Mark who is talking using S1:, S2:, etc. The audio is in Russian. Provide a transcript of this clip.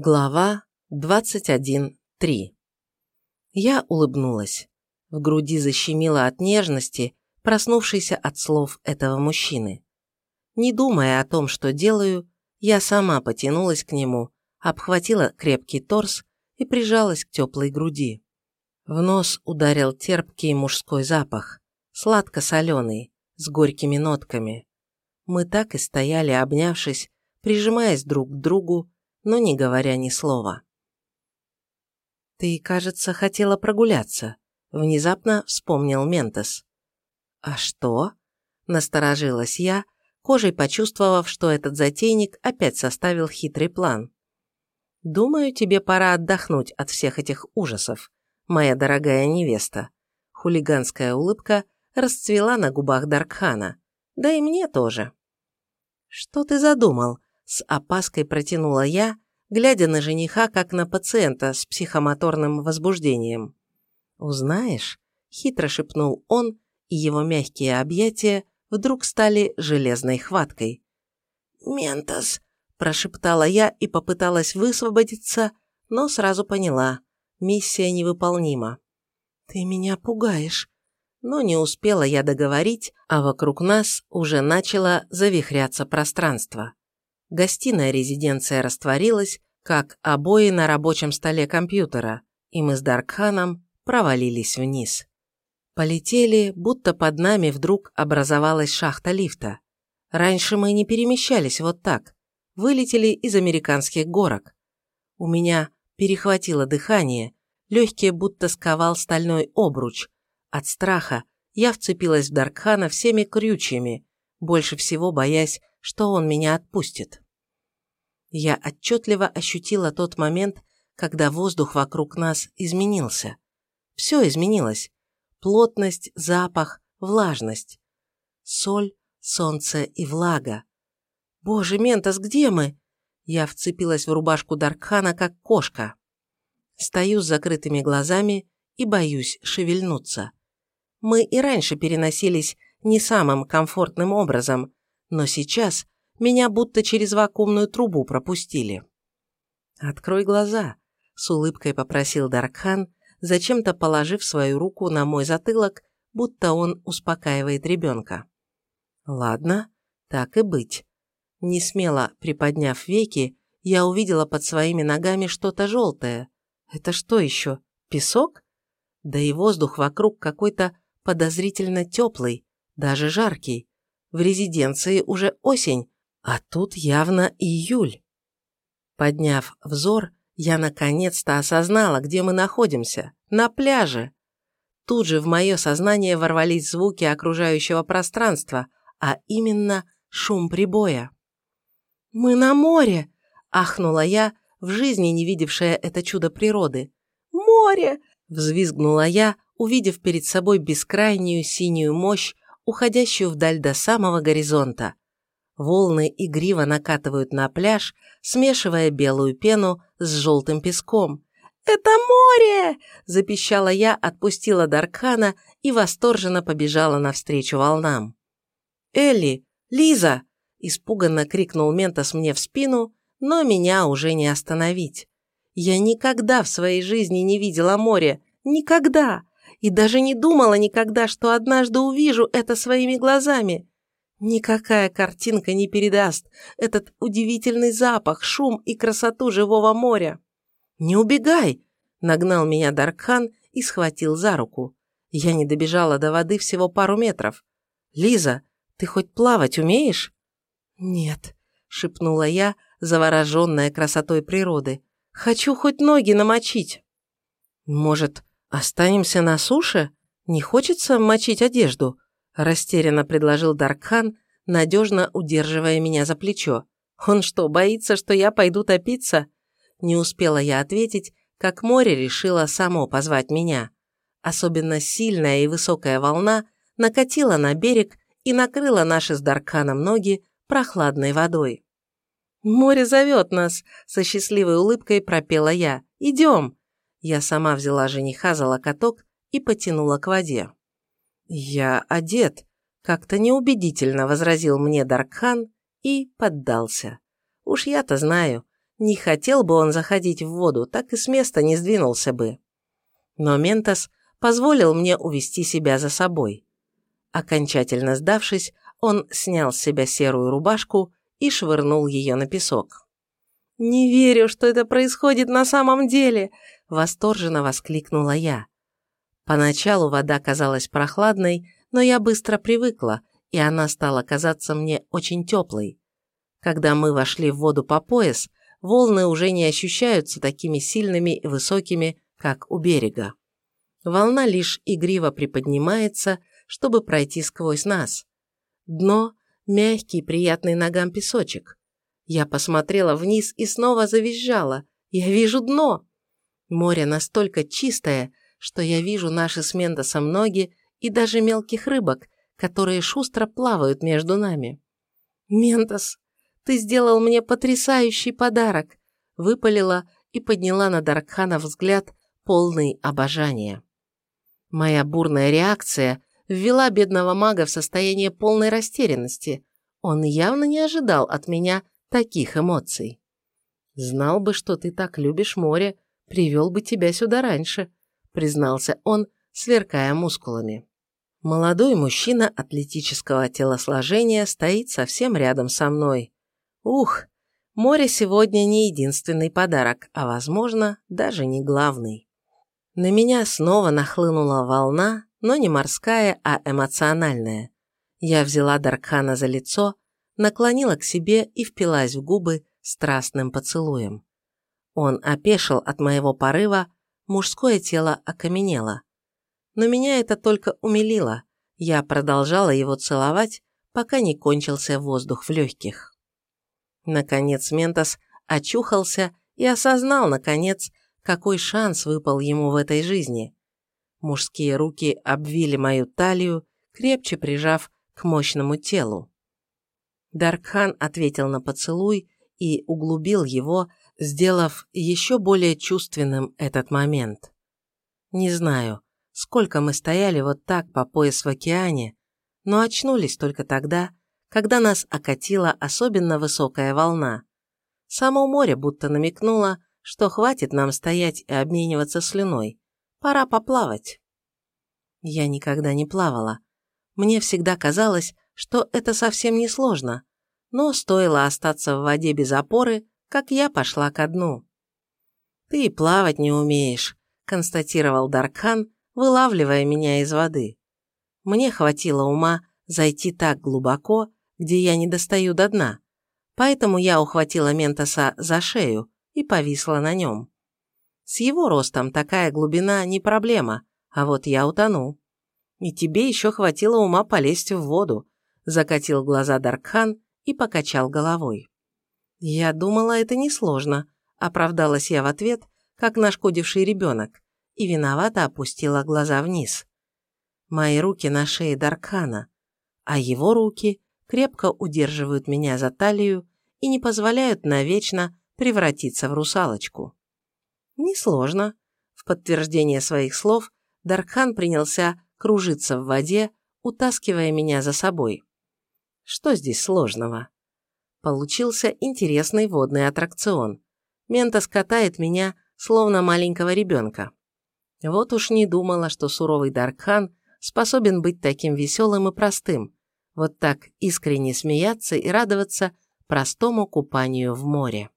S1: Глава 21.3 Я улыбнулась. В груди защемило от нежности, проснувшейся от слов этого мужчины. Не думая о том, что делаю, я сама потянулась к нему, обхватила крепкий торс и прижалась к теплой груди. В нос ударил терпкий мужской запах, сладко-соленый, с горькими нотками. Мы так и стояли, обнявшись, прижимаясь друг к другу, но не говоря ни слова. «Ты, кажется, хотела прогуляться», – внезапно вспомнил Ментос. «А что?» – насторожилась я, кожей почувствовав, что этот затейник опять составил хитрый план. «Думаю, тебе пора отдохнуть от всех этих ужасов, моя дорогая невеста». Хулиганская улыбка расцвела на губах Даркхана. «Да и мне тоже». «Что ты задумал?» С опаской протянула я, глядя на жениха как на пациента с психомоторным возбуждением. «Узнаешь?» – хитро шепнул он, и его мягкие объятия вдруг стали железной хваткой. «Ментос!» – прошептала я и попыталась высвободиться, но сразу поняла – миссия невыполнима. «Ты меня пугаешь!» Но не успела я договорить, а вокруг нас уже начало завихряться пространство. Гостиная резиденция растворилась, как обои на рабочем столе компьютера, и мы с Даркханом провалились вниз. Полетели, будто под нами вдруг образовалась шахта лифта. Раньше мы не перемещались вот так. Вылетели из американских горок. У меня перехватило дыхание, легкие будто сковал стальной обруч. От страха я вцепилась в Даркхана всеми крючьями, больше всего боясь, что он меня отпустит. Я отчетливо ощутила тот момент, когда воздух вокруг нас изменился. Все изменилось. Плотность, запах, влажность. Соль, солнце и влага. «Боже, Ментос, где мы?» Я вцепилась в рубашку Даркхана, как кошка. Стою с закрытыми глазами и боюсь шевельнуться. Мы и раньше переносились не самым комфортным образом, но сейчас меня будто через вакуумную трубу пропустили. «Открой глаза», – с улыбкой попросил Даркхан, зачем-то положив свою руку на мой затылок, будто он успокаивает ребенка. «Ладно, так и быть». Не смело приподняв веки, я увидела под своими ногами что-то желтое. Это что еще, песок? Да и воздух вокруг какой-то подозрительно теплый, даже жаркий. В резиденции уже осень, а тут явно июль. Подняв взор, я наконец-то осознала, где мы находимся. На пляже. Тут же в мое сознание ворвались звуки окружающего пространства, а именно шум прибоя. «Мы на море!» – ахнула я, в жизни не видевшая это чудо природы. «Море!» – взвизгнула я, увидев перед собой бескрайнюю синюю мощь, уходящую вдаль до самого горизонта. Волны игриво накатывают на пляж, смешивая белую пену с желтым песком. «Это море!» – запищала я, отпустила Даркхана и восторженно побежала навстречу волнам. «Элли! Лиза!» – испуганно крикнул Ментос мне в спину, но меня уже не остановить. Я никогда в своей жизни не видела море. Никогда! И даже не думала никогда, что однажды увижу это своими глазами. Никакая картинка не передаст этот удивительный запах, шум и красоту живого моря. «Не убегай!» – нагнал меня Даркхан и схватил за руку. Я не добежала до воды всего пару метров. «Лиза, ты хоть плавать умеешь?» «Нет», – шепнула я, завороженная красотой природы. «Хочу хоть ноги намочить». «Может, останемся на суше? Не хочется мочить одежду?» Растерянно предложил Даркхан, надежно удерживая меня за плечо. «Он что, боится, что я пойду топиться?» Не успела я ответить, как море решило само позвать меня. Особенно сильная и высокая волна накатила на берег и накрыла наши с Даркханом ноги прохладной водой. «Море зовет нас!» – со счастливой улыбкой пропела я. «Идем!» Я сама взяла жениха за локоток и потянула к воде. «Я одет», – как-то неубедительно возразил мне Даркхан и поддался. Уж я-то знаю, Не хотел бы он заходить в воду, так и с места не сдвинулся бы. Но Ментос позволил мне увести себя за собой. Окончательно сдавшись, он снял с себя серую рубашку и швырнул ее на песок. «Не верю, что это происходит на самом деле!» – восторженно воскликнула я. Поначалу вода казалась прохладной, но я быстро привыкла, и она стала казаться мне очень теплой. Когда мы вошли в воду по пояс, волны уже не ощущаются такими сильными и высокими, как у берега. Волна лишь игриво приподнимается, чтобы пройти сквозь нас. Дно – мягкий, приятный ногам песочек. Я посмотрела вниз и снова завизжала. Я вижу дно. Море настолько чистое, что я вижу наши с Мендосом ноги и даже мелких рыбок, которые шустро плавают между нами. «Ментос, ты сделал мне потрясающий подарок!» выпалила и подняла на Даркхана взгляд, полный обожания. Моя бурная реакция ввела бедного мага в состояние полной растерянности. Он явно не ожидал от меня таких эмоций. «Знал бы, что ты так любишь море, привел бы тебя сюда раньше», признался он, сверкая мускулами. Молодой мужчина атлетического телосложения стоит совсем рядом со мной. Ух, море сегодня не единственный подарок, а, возможно, даже не главный. На меня снова нахлынула волна, но не морская, а эмоциональная. Я взяла Даркхана за лицо, наклонила к себе и впилась в губы страстным поцелуем. Он опешил от моего порыва, мужское тело окаменело. Но меня это только умилило. Я продолжала его целовать, пока не кончился воздух в легких. Наконец Ментос очухался и осознал, наконец, какой шанс выпал ему в этой жизни. Мужские руки обвили мою талию, крепче прижав к мощному телу. Даркхан ответил на поцелуй и углубил его, сделав еще более чувственным этот момент. Не знаю, сколько мы стояли вот так по пояс в океане, но очнулись только тогда, когда нас окатила особенно высокая волна. Само море будто намекнуло, что хватит нам стоять и обмениваться слюной. Пора поплавать. Я никогда не плавала. Мне всегда казалось, что это совсем не сложно, но стоило остаться в воде без опоры, как я пошла ко дну. «Ты и плавать не умеешь», – констатировал Даркхан, вылавливая меня из воды. Мне хватило ума зайти так глубоко, где я не достаю до дна, поэтому я ухватила Ментоса за шею и повисла на нем. С его ростом такая глубина не проблема, а вот я утону. И тебе еще хватило ума полезть в воду, закатил глаза Даркхан и покачал головой. Я думала, это несложно, оправдалась я в ответ, как нашкодивший ребенок, и виновато опустила глаза вниз. Мои руки на шее Даркхана, а его руки крепко удерживают меня за талию и не позволяют навечно превратиться в русалочку. Несложно. В подтверждение своих слов Даркхан принялся кружиться в воде, утаскивая меня за собой. Что здесь сложного? Получился интересный водный аттракцион. Ментос катает меня, словно маленького ребенка. Вот уж не думала, что суровый Даркхан способен быть таким веселым и простым, вот так искренне смеяться и радоваться простому купанию в море.